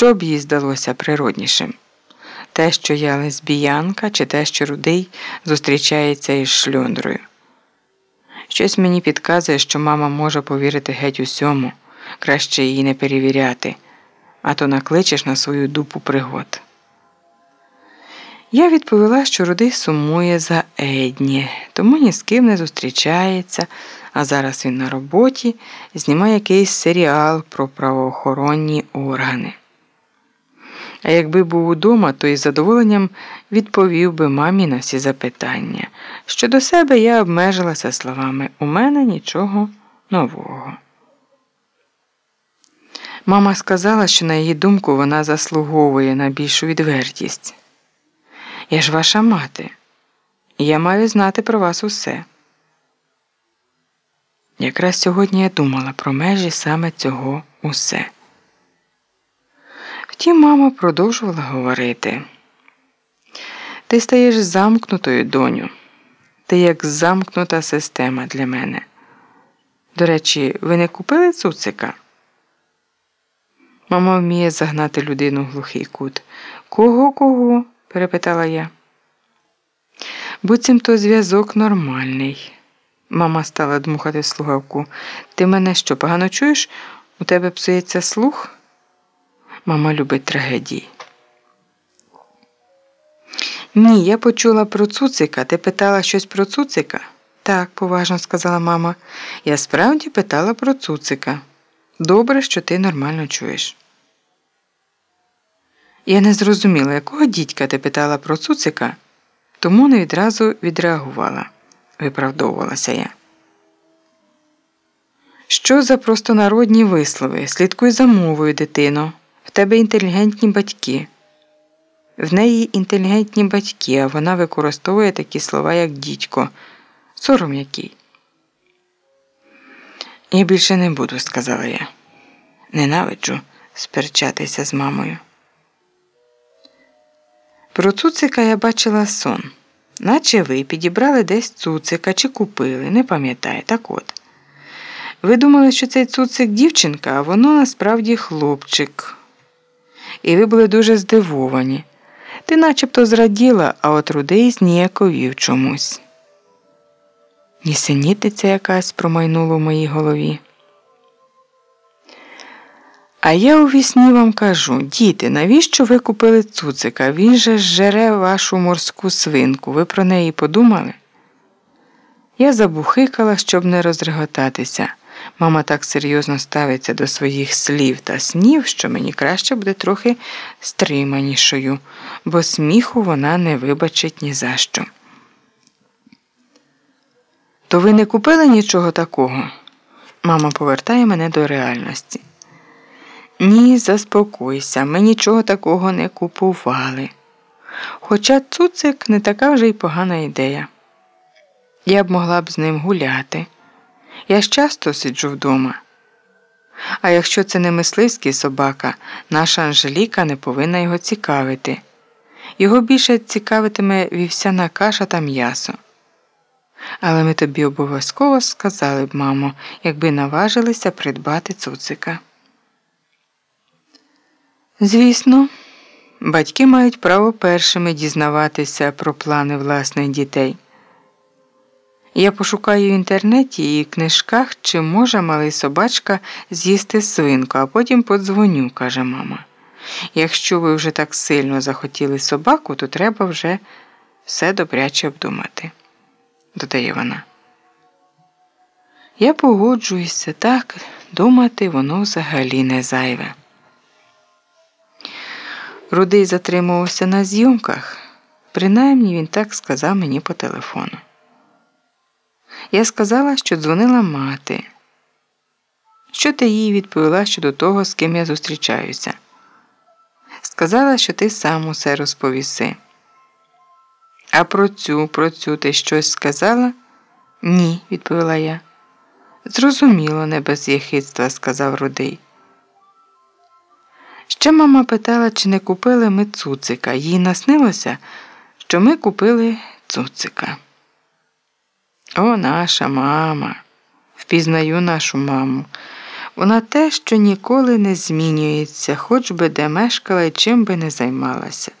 Що б їй здалося природнішим? Те, що я лесбіянка, чи те, що рудий зустрічається із шльондрою. Щось мені підказує, що мама може повірити геть усьому, краще її не перевіряти, а то накличеш на свою дупу пригод. Я відповіла, що рудий сумує за Едні, тому ні з ким не зустрічається, а зараз він на роботі знімає якийсь серіал про правоохоронні органи. А якби був удома, то із задоволенням відповів би мамі на всі запитання. Щодо себе я обмежилася словами у мене нічого нового. Мама сказала, що, на її думку, вона заслуговує на більшу відвертість. Я ж ваша мати, я маю знати про вас усе. Якраз сьогодні я думала про межі саме цього усе. Втім, мама продовжувала говорити. Ти стаєш замкнутою, доню. Ти як замкнута система для мене. До речі, ви не купили цуцика? Мама вміє загнати людину в глухий кут. Кого, кого? перепитала я. Буцімто зв'язок нормальний. Мама стала дмухати слухавку. Ти мене що, погано чуєш? У тебе псується слух? Мама любить трагедії. Ні, я почула про цуцика. Ти питала щось про цуцика? Так, поважно сказала мама. Я справді питала про цуцика. Добре, що ти нормально чуєш. Я не зрозуміла, якого дідька ти питала про цуцика, тому не відразу відреагувала, виправдовувалася я. Що за простонародні вислови? Слідкуй за мовою, дитино. В тебе інтелігентні батьки. В неї інтелігентні батьки, а вона використовує такі слова, як дідько. Сором який. Я більше не буду, сказала я. Ненавиджу сперчатися з мамою. Про цуцика я бачила сон, наче ви підібрали десь цуцика чи купили, не пам'ятаю, так от. Ви думали, що цей цуцик дівчинка, а воно насправді хлопчик. І ви були дуже здивовані. Ти начебто зраділа, а от рудий зніяковів чомусь. Нісенітиця якась промайнула в моїй голові. А я у вісні вам кажу, діти, навіщо ви купили цуцика? Він же жере вашу морську свинку. Ви про неї подумали? Я забухикала, щоб не розреготатися. Мама так серйозно ставиться до своїх слів та снів, що мені краще буде трохи стриманішою, бо сміху вона не вибачить ні за що. То ви не купили нічого такого? Мама повертає мене до реальності. Ні, заспокойся, ми нічого такого не купували. Хоча цуцик не така вже й погана ідея. Я б могла б з ним гуляти. Я ж часто сиджу вдома. А якщо це не мисливський собака, наша Анжеліка не повинна його цікавити. Його більше цікавитиме вівсяна каша та м'ясо. Але ми тобі обов'язково сказали б, мамо, якби наважилися придбати цуцика. Звісно, батьки мають право першими дізнаватися про плани власних дітей. Я пошукаю в інтернеті і книжках, чи може малий собачка з'їсти свинку, а потім подзвоню, каже мама. Якщо ви вже так сильно захотіли собаку, то треба вже все добряче обдумати, додає вона. Я погоджуюся так, думати воно взагалі не зайве. Рудий затримувався на зйомках, принаймні він так сказав мені по телефону. Я сказала, що дзвонила мати. Що ти їй відповіла щодо того, з ким я зустрічаюся? Сказала, що ти сам усе розповіси. А про цю, про цю ти щось сказала? Ні, відповіла я. Зрозуміло, не без єхидства, сказав Рудий. Ще мама питала, чи не купили ми цуцика. Їй наснилося, що ми купили цуцика. О, наша мама. Впізнаю нашу маму. Вона те, що ніколи не змінюється, хоч би де мешкала і чим би не займалася.